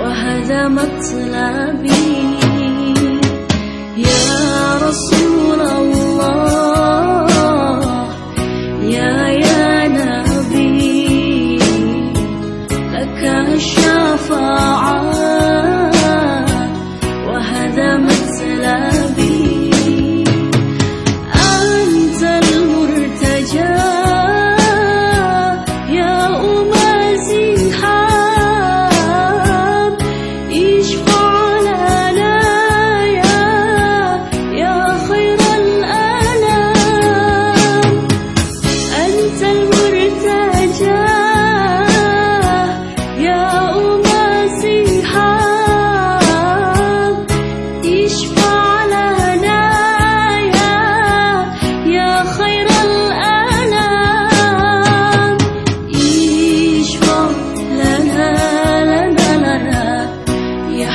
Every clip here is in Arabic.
وهدمت لبي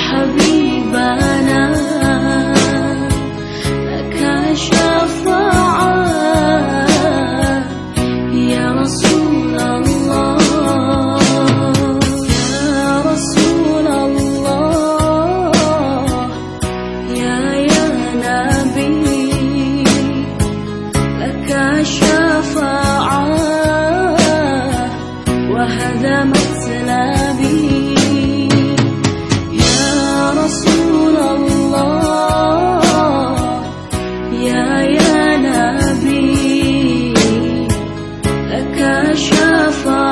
Habib. كشفا